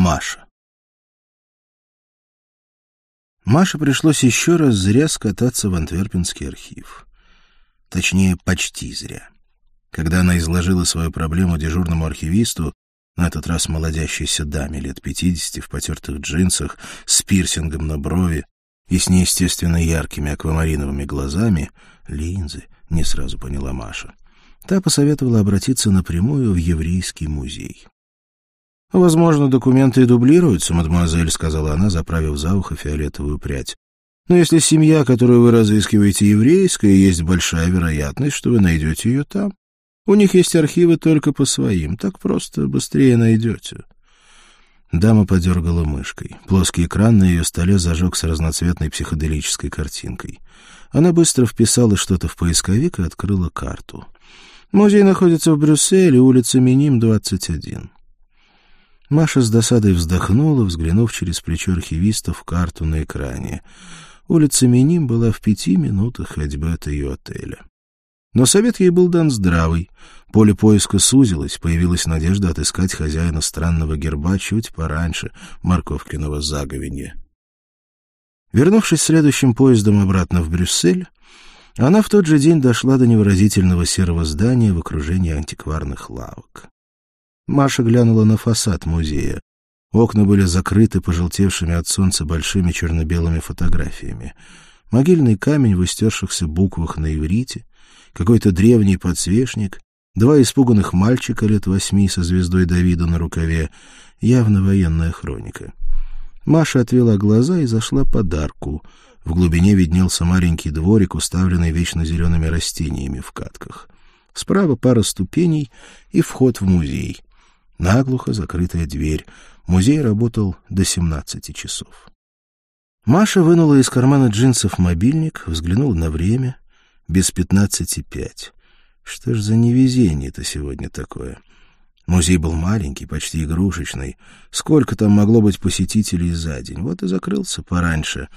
Маша. Маше пришлось еще раз зря скататься в Антверпенский архив. Точнее, почти зря. Когда она изложила свою проблему дежурному архивисту, на этот раз молодящейся даме лет пятидесяти в потертых джинсах, с пирсингом на брови и с неестественно яркими аквамариновыми глазами, линзы, не сразу поняла Маша. Та посоветовала обратиться напрямую в еврейский музей. «Возможно, документы и дублируются, мадемуазель», — сказала она, заправив за ухо фиолетовую прядь. «Но если семья, которую вы разыскиваете, еврейская, есть большая вероятность, что вы найдете ее там. У них есть архивы только по своим, так просто быстрее найдете». Дама подергала мышкой. Плоский экран на ее столе зажегся разноцветной психоделической картинкой. Она быстро вписала что-то в поисковик и открыла карту. Музей находится в Брюсселе, улица Миним, 21. Маша с досадой вздохнула, взглянув через плечо архивиста в карту на экране. Улица Миним была в пяти минутах ходьбы от ее отеля. Но совет ей был дан здравый. Поле поиска сузилось, появилась надежда отыскать хозяина странного герба чуть пораньше Марковкиного заговенья. Вернувшись следующим поездом обратно в Брюссель, она в тот же день дошла до невыразительного серого здания в окружении антикварных лавок. Маша глянула на фасад музея. Окна были закрыты пожелтевшими от солнца большими черно-белыми фотографиями. Могильный камень в истершихся буквах на иврите, какой-то древний подсвечник, два испуганных мальчика лет восьми со звездой Давида на рукаве, явно военная хроника. Маша отвела глаза и зашла под арку. В глубине виднелся маленький дворик, уставленный вечно зелеными растениями в катках. Справа пара ступеней и вход в музей — Наглухо закрытая дверь. Музей работал до 17 часов. Маша вынула из кармана джинсов мобильник, взглянула на время. Без пятнадцати пять. Что ж за невезение-то сегодня такое? Музей был маленький, почти игрушечный. Сколько там могло быть посетителей за день? Вот и закрылся пораньше.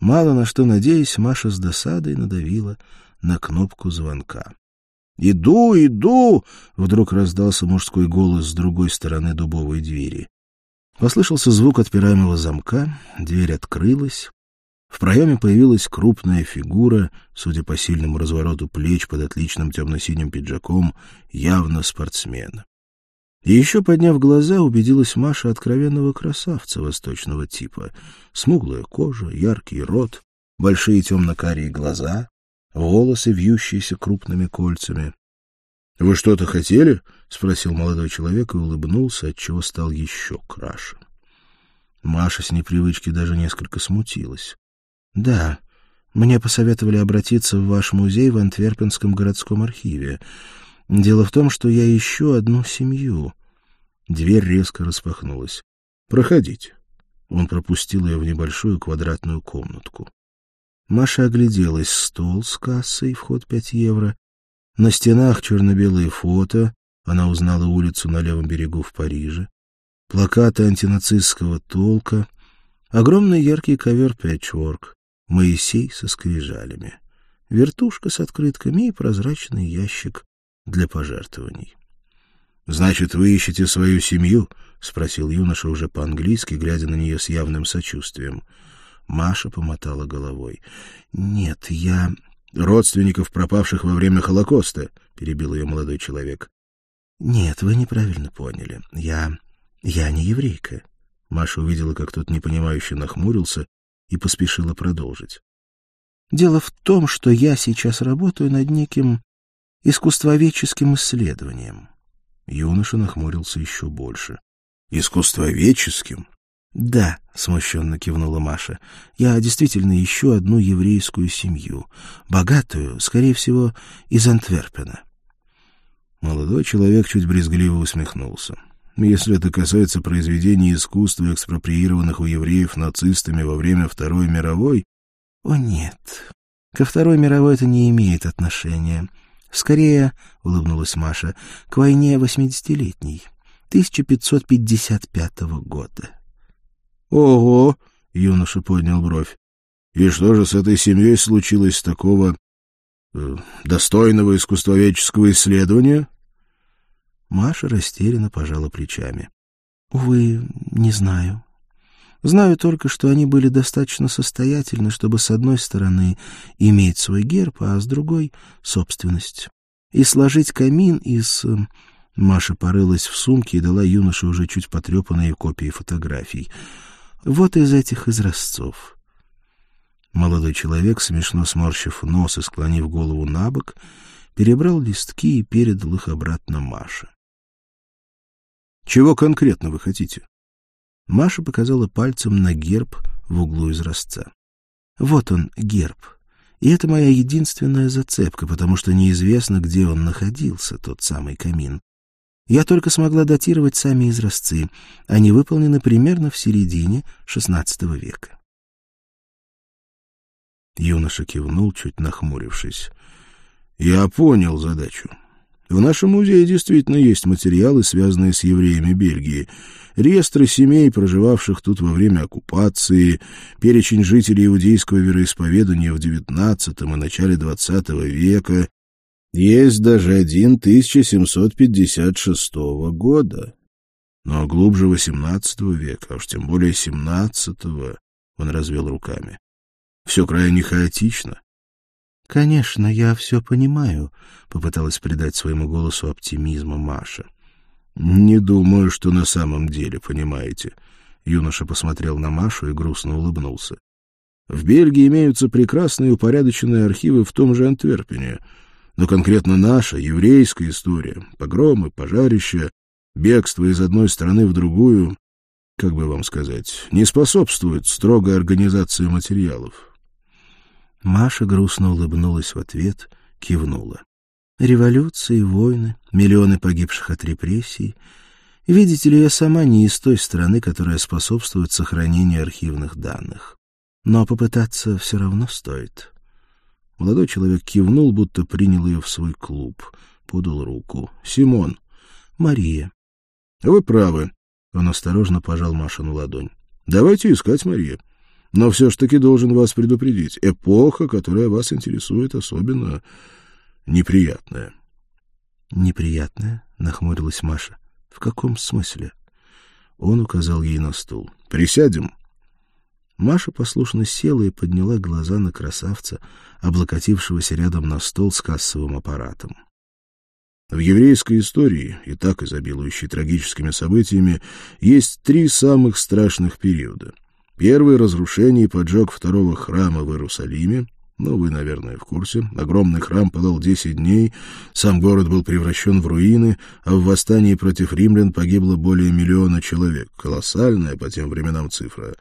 Мало на что надеясь, Маша с досадой надавила на кнопку звонка. «Иду, иду!» — вдруг раздался мужской голос с другой стороны дубовой двери. Послышался звук отпираемого замка, дверь открылась. В проеме появилась крупная фигура, судя по сильному развороту плеч под отличным темно-синим пиджаком, явно спортсмена. И еще, подняв глаза, убедилась Маша откровенного красавца восточного типа. Смуглая кожа, яркий рот, большие темно-карие глаза, волосы, вьющиеся крупными кольцами. — Вы что-то хотели? — спросил молодой человек и улыбнулся, отчего стал еще краше. Маша с непривычки даже несколько смутилась. — Да, мне посоветовали обратиться в ваш музей в Антверпенском городском архиве. Дело в том, что я ищу одну семью. Дверь резко распахнулась. — Проходите. Он пропустил ее в небольшую квадратную комнатку. Маша огляделась. Стол с кассой, вход пять евро. На стенах черно-белые фото. Она узнала улицу на левом берегу в Париже. Плакаты антинацистского толка. Огромный яркий ковер пэтчворк. Моисей со скрижалями. Вертушка с открытками и прозрачный ящик для пожертвований. — Значит, вы ищете свою семью? — спросил юноша уже по-английски, глядя на нее с явным сочувствием. — Маша помотала головой. «Нет, я...» «Родственников, пропавших во время Холокоста», — перебил ее молодой человек. «Нет, вы неправильно поняли. Я... я не еврейка». Маша увидела, как тот непонимающе нахмурился и поспешила продолжить. «Дело в том, что я сейчас работаю над неким искусствоведческим исследованием». Юноша нахмурился еще больше. «Искусствоведческим? «Да», — смущенно кивнула Маша, — «я действительно ищу одну еврейскую семью, богатую, скорее всего, из Антверпена». Молодой человек чуть брезгливо усмехнулся. Если это касается произведений искусства, экспроприированных у евреев нацистами во время Второй мировой... О, нет. Ко Второй мировой это не имеет отношения. Скорее, — улыбнулась Маша, — к войне восьмидесятилетней, 1555 года. «Ого!» — юноша поднял бровь. «И что же с этой семьей случилось такого э, достойного искусствоведческого исследования?» Маша растерянно пожала плечами. Увы, не знаю. Знаю только, что они были достаточно состоятельны, чтобы с одной стороны иметь свой герб, а с другой — собственность. И сложить камин из... Э, Маша порылась в сумке и дала юноше уже чуть потрепанные копии фотографий. Вот из этих изразцов. Молодой человек, смешно сморщив нос и склонив голову на бок, перебрал листки и передал их обратно Маше. «Чего конкретно вы хотите?» Маша показала пальцем на герб в углу изразца. Вот он, герб. И это моя единственная зацепка, потому что неизвестно, где он находился, тот самый камин. Я только смогла датировать сами изразцы. Они выполнены примерно в середине XVI века. Юноша кивнул, чуть нахмурившись. — Я понял задачу. В нашем музее действительно есть материалы, связанные с евреями Бельгии. Реестры семей, проживавших тут во время оккупации, перечень жителей иудейского вероисповедания в XIX и начале XX века. Есть даже один 1756 года. Но глубже XVIII века, а уж тем более XVII, он развел руками. Все крайне хаотично. «Конечно, я все понимаю», — попыталась придать своему голосу оптимизма Маша. «Не думаю, что на самом деле понимаете». Юноша посмотрел на Машу и грустно улыбнулся. «В Бельгии имеются прекрасные упорядоченные архивы в том же Антверпене, но конкретно наша, еврейская история, погромы, пожарища, бегство из одной страны в другую, как бы вам сказать, не способствует строгой организации материалов. Маша грустно улыбнулась в ответ, кивнула. Революции, войны, миллионы погибших от репрессий. Видите ли, я сама не из той страны, которая способствует сохранению архивных данных. Но попытаться все равно стоит. Молодой человек кивнул, будто принял ее в свой клуб. Подал руку. «Симон». «Мария». «Вы правы». Он осторожно пожал Машину ладонь. «Давайте искать Мария. Но все ж таки должен вас предупредить. Эпоха, которая вас интересует, особенно неприятная. «Неприятная?» — нахмурилась Маша. «В каком смысле?» Он указал ей на стул. «Присядем». Маша послушно села и подняла глаза на красавца, облокотившегося рядом на стол с кассовым аппаратом. В еврейской истории, и так изобилующей трагическими событиями, есть три самых страшных периода — Первый — разрушение и поджог второго храма в Иерусалиме. Ну, вы, наверное, в курсе. Огромный храм пылал десять дней, сам город был превращен в руины, а в восстании против римлян погибло более миллиона человек. Колоссальная по тем временам цифра.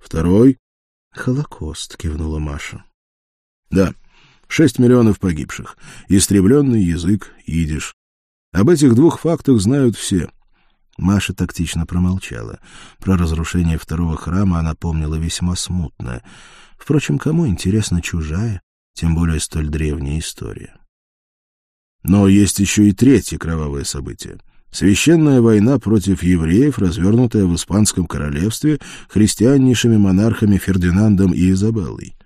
Второй — Холокост, — кивнула Маша. Да, шесть миллионов погибших. Истребленный язык, идиш. Об этих двух фактах знают все — Маша тактично промолчала. Про разрушение второго храма она помнила весьма смутно. Впрочем, кому интересна чужая, тем более столь древняя история? Но есть еще и третье кровавое событие. Священная война против евреев, развернутая в Испанском королевстве христианнейшими монархами Фердинандом и Изабеллой.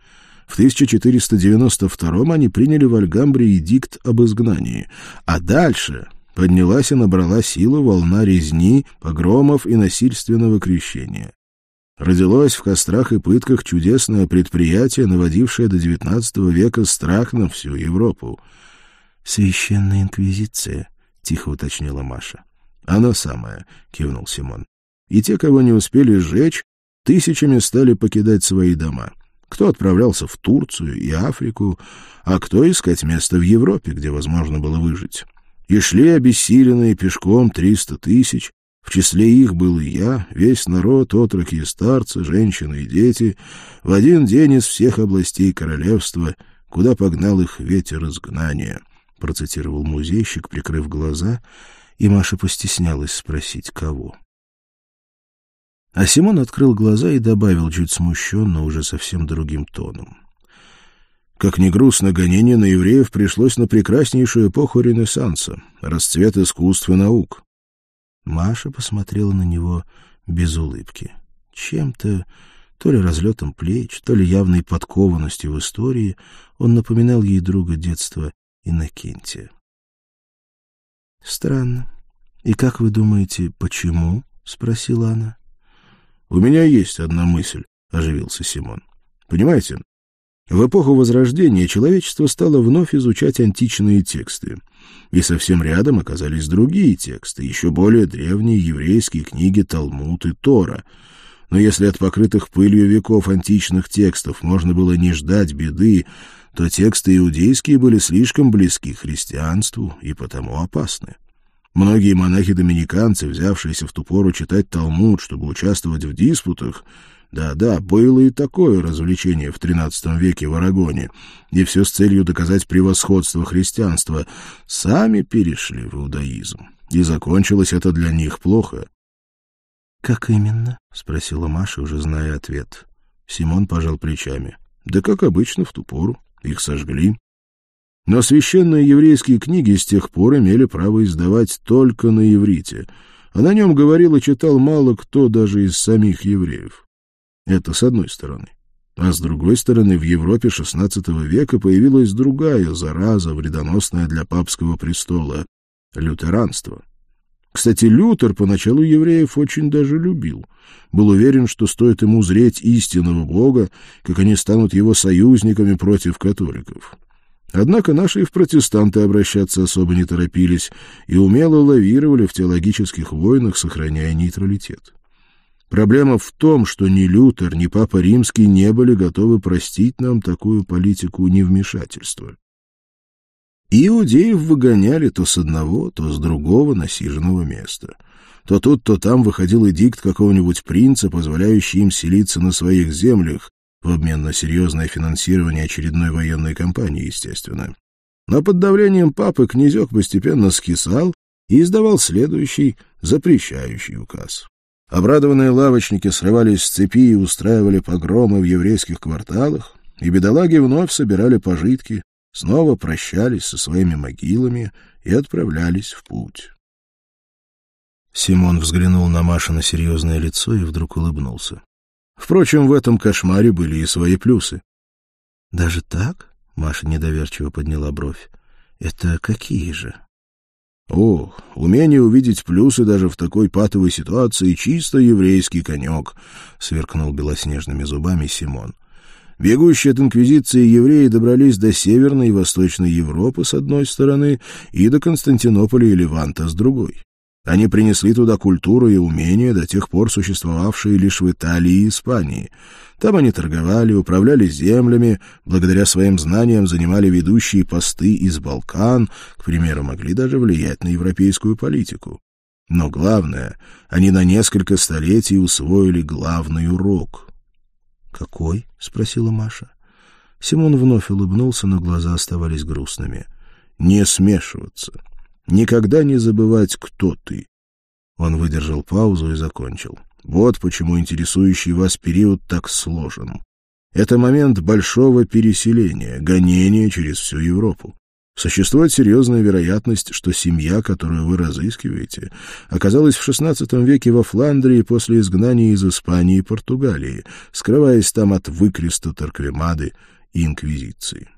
В 1492 они приняли в Альгамбре эдикт об изгнании, а дальше поднялась и набрала силу волна резни, погромов и насильственного крещения. Родилось в кострах и пытках чудесное предприятие, наводившее до XIX века страх на всю Европу. «Священная инквизиция», — тихо уточнила Маша. «Она самая», — кивнул Симон. «И те, кого не успели сжечь, тысячами стали покидать свои дома. Кто отправлялся в Турцию и Африку, а кто искать место в Европе, где возможно было выжить и шли обессиленные пешком триста тысяч, в числе их был и я, весь народ, отроки и старцы, женщины и дети, в один день из всех областей королевства, куда погнал их ветер изгнания, процитировал музейщик, прикрыв глаза, и Маша постеснялась спросить, кого. А Симон открыл глаза и добавил чуть смущенно, уже совсем другим тоном. Как ни грустно, гонение на евреев пришлось на прекраснейшую эпоху Ренессанса, расцвет искусств и наук. Маша посмотрела на него без улыбки. Чем-то, то ли разлетом плеч, то ли явной подкованностью в истории, он напоминал ей друга детства Иннокентия. «Странно. И как вы думаете, почему?» — спросила она. У меня есть одна мысль, оживился Симон. Понимаете, в эпоху Возрождения человечество стало вновь изучать античные тексты, и совсем рядом оказались другие тексты, еще более древние еврейские книги Талмуд и Тора. Но если от покрытых пылью веков античных текстов можно было не ждать беды, то тексты иудейские были слишком близки христианству и потому опасны. Многие монахи-доминиканцы, взявшиеся в ту пору читать Талмуд, чтобы участвовать в диспутах, да-да, было и такое развлечение в XIII веке в Арагоне, и все с целью доказать превосходство христианства, сами перешли в иудаизм, и закончилось это для них плохо. — Как именно? — спросила Маша, уже зная ответ. Симон пожал плечами. — Да как обычно, в ту пору. Их сожгли. Но священные еврейские книги с тех пор имели право издавать только на иврите, а на нем говорил и читал мало кто даже из самих евреев. Это с одной стороны. А с другой стороны, в Европе XVI века появилась другая зараза, вредоносная для папского престола — лютеранство. Кстати, Лютер поначалу евреев очень даже любил. Был уверен, что стоит ему зреть истинного Бога, как они станут его союзниками против католиков. Однако наши и в протестанты обращаться особо не торопились и умело лавировали в теологических войнах, сохраняя нейтралитет. Проблема в том, что ни Лютер, ни Папа Римский не были готовы простить нам такую политику невмешательства. Иудеев выгоняли то с одного, то с другого насиженного места. То тут, то там выходил эдикт какого-нибудь принца, позволяющий им селиться на своих землях, в обмен на серьезное финансирование очередной военной кампании, естественно. Но под давлением папы князек постепенно скисал и издавал следующий, запрещающий указ. Обрадованные лавочники срывались с цепи и устраивали погромы в еврейских кварталах, и бедолаги вновь собирали пожитки, снова прощались со своими могилами и отправлялись в путь. Симон взглянул на Машино серьезное лицо и вдруг улыбнулся. Впрочем, в этом кошмаре были и свои плюсы. — Даже так? — Маша недоверчиво подняла бровь. — Это какие же? О, умение увидеть плюсы даже в такой патовой ситуации — чисто еврейский конек, — сверкнул белоснежными зубами Симон. Бегущие от инквизиции евреи добрались до Северной и Восточной Европы с одной стороны и до Константинополя и Леванта с другой. Они принесли туда культуру и умения, до тех пор существовавшие лишь в Италии и Испании. Там они торговали, управляли землями, благодаря своим знаниям занимали ведущие посты из Балкан, к примеру, могли даже влиять на европейскую политику. Но главное, они на несколько столетий усвоили главный урок. «Какой?» — спросила Маша. Симон вновь улыбнулся, но глаза оставались грустными. «Не смешиваться. Никогда не забывать, кто ты. Он выдержал паузу и закончил. Вот почему интересующий вас период так сложен. Это момент большого переселения, гонения через всю Европу. Существует серьезная вероятность, что семья, которую вы разыскиваете, оказалась в XVI веке во Фландрии после изгнания из Испании и Португалии, скрываясь там от выкреста Торквемады и Инквизиции.